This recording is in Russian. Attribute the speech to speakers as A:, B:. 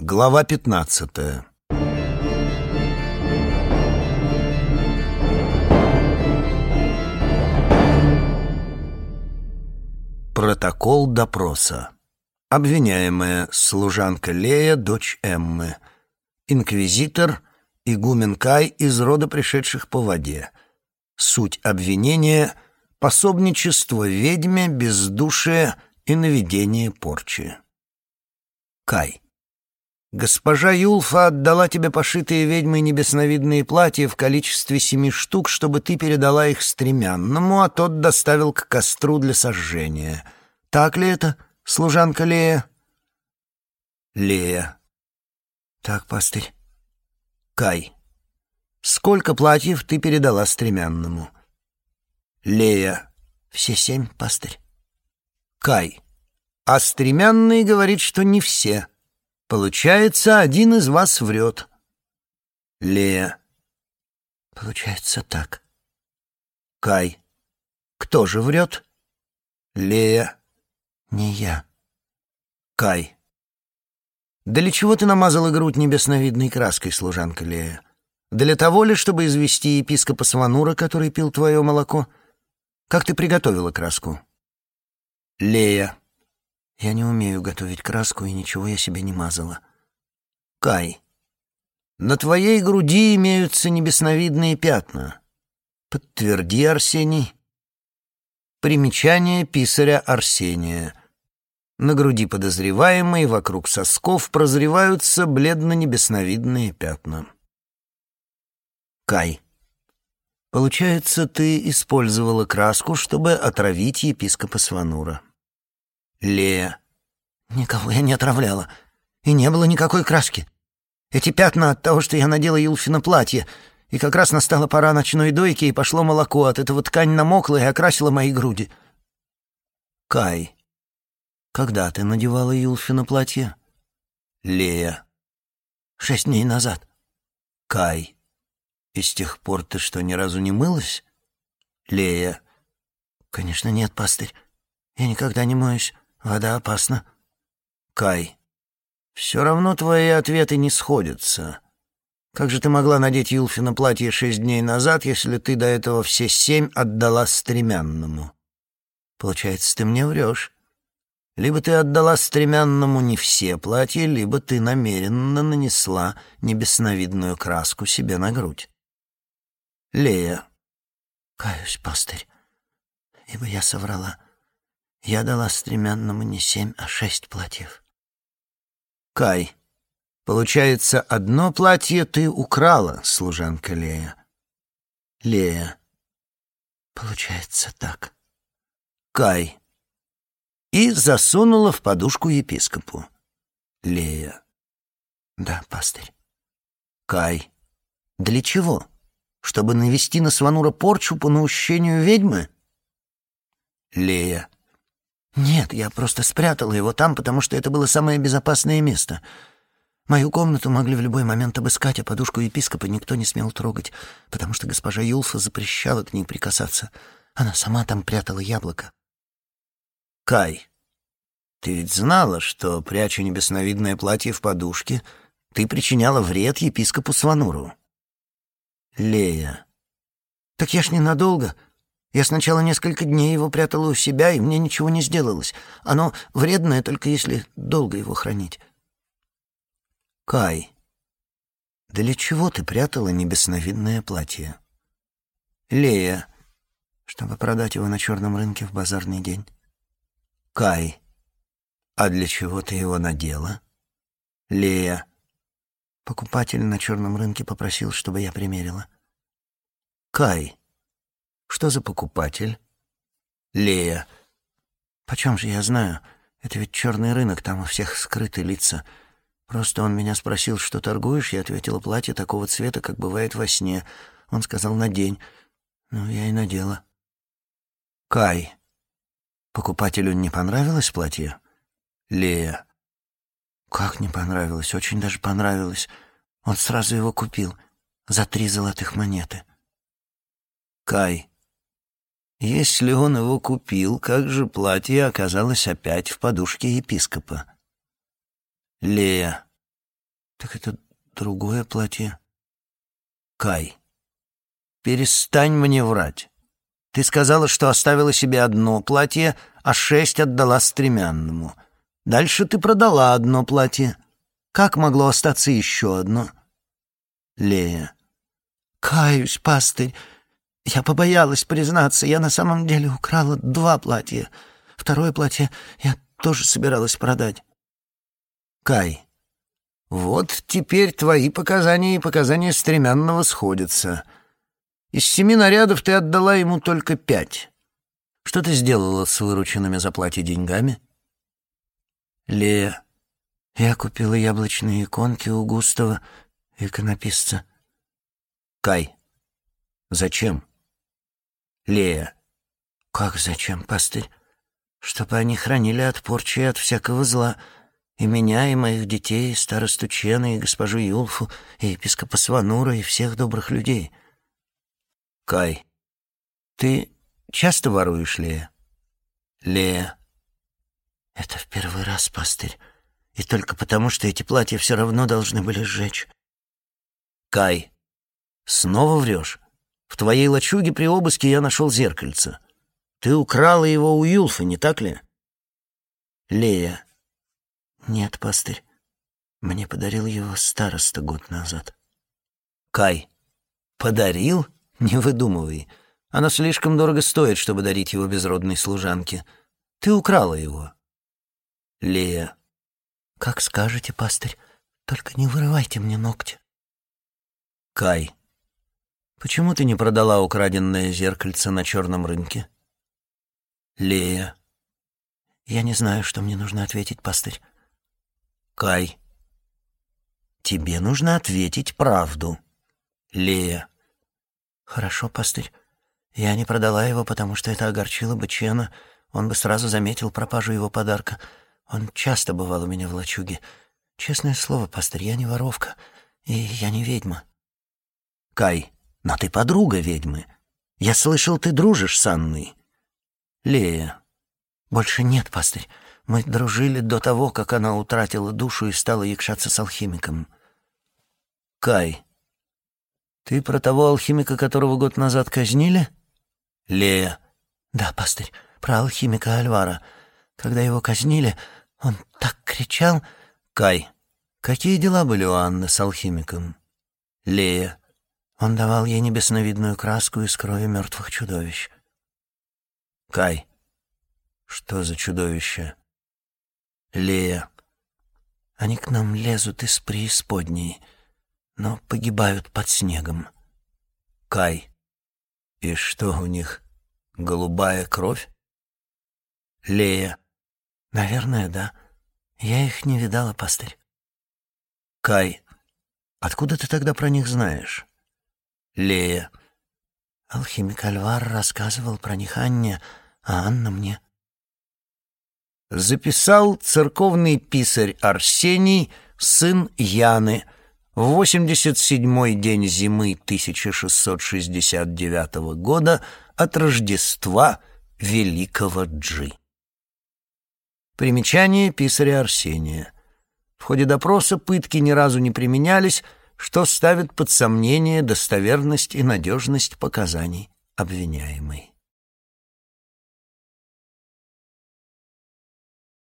A: Глава пятнадцатая Протокол допроса. Обвиняемая служанка Лея, дочь Эммы. Инквизитор, игумен Кай из рода пришедших по воде. Суть обвинения — пособничество ведьме, бездушие и наведение порчи. Кай. Госпожа Юлфа отдала тебе пошитые ведьмой небесновидные платья в количестве семи штук, чтобы ты передала их стремянному, а тот доставил к костру для сожжения. Так ли это, служанка Лея? Лея. Так, пастырь. Кай. Сколько платьев ты передала стремянному? Лея. Все семь, пастырь. Кай. А стремянный говорит, что не все. Получается, один из вас врет. Лея. Получается так. Кай. Кто же врет? Лея. Не я. Кай. Для чего ты намазала грудь небесновидной краской, служанка Лея? Для того ли, чтобы извести епископа Сванура, который пил твое молоко? Как ты приготовила краску? Лея. Я не умею готовить краску, и ничего я себе не мазала. Кай. На твоей груди имеются небесновидные пятна. Подтверди, Арсений. Примечание писаря Арсения. На груди подозреваемой вокруг сосков прозреваются бледно-небесновидные пятна. Кай. Получается, ты использовала краску, чтобы отравить епископа Сванура. Лея. Никого я не отравляла. И не было никакой краски. Эти пятна от того, что я надела Юлфина платье, и как раз настала пора ночной дойки, и пошло молоко. От этого ткань намокла и окрасила мои груди. Кай. Когда ты надевала Юлфина платье? Лея. Шесть дней назад. Кай. И с тех пор ты что, ни разу не мылась? Лея. Конечно, нет, пастырь. Я никогда не моюсь. Вода опасна. Кай. Все равно твои ответы не сходятся. Как же ты могла надеть Юлфина платье шесть дней назад, если ты до этого все семь отдала стремянному? Получается, ты мне врешь. Либо ты отдала стремянному не все платья, либо ты намеренно нанесла небесновидную краску себе на грудь. Лея. Каюсь, пастырь, ибо я соврала. Я дала стремянному не семь, а шесть платьев. Кай. Получается, одно платье ты украла, служанка Лея. Лея. Получается так. Кай. И засунула в подушку епископу. Лея. Да, пастырь. Кай. Для чего? Чтобы навести на Сванура порчу по наущению ведьмы? Лея. «Нет, я просто спрятала его там, потому что это было самое безопасное место. Мою комнату могли в любой момент обыскать, а подушку епископа никто не смел трогать, потому что госпожа Юлфа запрещала к ней прикасаться. Она сама там прятала яблоко». «Кай, ты ведь знала, что, пряча небесновидное платье в подушке, ты причиняла вред епископу Свануру?» «Лея». «Так я ж ненадолго. Я сначала несколько дней его прятала у себя, и мне ничего не сделалось. Оно вредное, только если долго его хранить. Кай, для чего ты прятала небесновидное платье? Лея, чтобы продать его на черном рынке в базарный день. Кай, а для чего ты его надела? Лея, покупатель на черном рынке попросил, чтобы я примерила. Кай, что за покупатель? Лея. Почем же я знаю? Это ведь черный рынок, там у всех скрыты лица. Просто он меня спросил, что торгуешь, я ответила платье такого цвета, как бывает во сне. Он сказал, надень. Ну, я и надела. Кай. Покупателю не понравилось платье? Лея. Как не понравилось? Очень даже понравилось. Он сразу его купил за три золотых монеты. Кай. Если он его купил, как же платье оказалось опять в подушке епископа? Лея. Так это другое платье. Кай, перестань мне врать. Ты сказала, что оставила себе одно платье, а шесть отдала стремянному. Дальше ты продала одно платье. Как могло остаться еще одно? Лея. Каюсь, пастырь. Я побоялась признаться. Я на самом деле украла два платья. Второе платье я тоже собиралась продать. Кай. Вот теперь твои показания и показания стремянного сходятся. Из семи нарядов ты отдала ему только пять. Что ты сделала с вырученными за платье деньгами? Лея. Я купила яблочные иконки у Густава, иконописца. Кай. Зачем? Лея. Как зачем, пастырь? Чтобы они хранили от порчи и от всякого зла. И меня, и моих детей, и старосту Чена, и госпожу Юлфу, и епископа Сванура, и всех добрых людей. Кай. Ты часто воруешь, Лея? Лея. Это в первый раз, пастырь. И только потому, что эти платья все равно должны были сжечь. Кай. Снова врешь? В твоей лачуге при обыске я нашел зеркальце. Ты украла его у Юлфа, не так ли? Лея. Нет, пастырь. Мне подарил его староста год назад. Кай. Подарил? Не выдумывай. Оно слишком дорого стоит, чтобы дарить его безродной служанке. Ты украла его. Лея. Как скажете, пастырь. Только не вырывайте мне ногти. Кай. Почему ты не продала украденное зеркальце на черном рынке? Лея. Я не знаю, что мне нужно ответить, пастырь. Кай. Тебе нужно ответить правду. Лея. Хорошо, пастырь. Я не продала его, потому что это огорчило бы Чена. Он бы сразу заметил пропажу его подарка. Он часто бывал у меня в лачуге. Честное слово, пастырь, я не воровка, и я не ведьма. Кай. Но ты подруга ведьмы. Я слышал, ты дружишь с Анной. Лея. Больше нет, пастырь. Мы дружили до того, как она утратила душу и стала якшаться с алхимиком. Кай. Ты про того алхимика, которого год назад казнили? Лея. Да, пастырь, про алхимика Альвара. Когда его казнили, он так кричал. Кай. Какие дела были у Анны с алхимиком? Лея. Он давал ей небесновидную краску из крови мертвых чудовищ. Кай. Что за чудовище? Лея. Они к нам лезут из преисподней, но погибают под снегом. Кай. И что у них? Голубая кровь? Лея. Наверное, да. Я их не видала, пастырь. Кай. Откуда ты тогда про них знаешь? Лея. Алхимик Альвар рассказывал про них Анне, а Анна мне. Записал церковный писарь Арсений, сын Яны, в 87-й день зимы 1669 года от Рождества Великого Джи. Примечание писаря Арсения. В ходе допроса пытки ни разу не применялись, что ставит под сомнение достоверность и надежность показаний обвиняемой.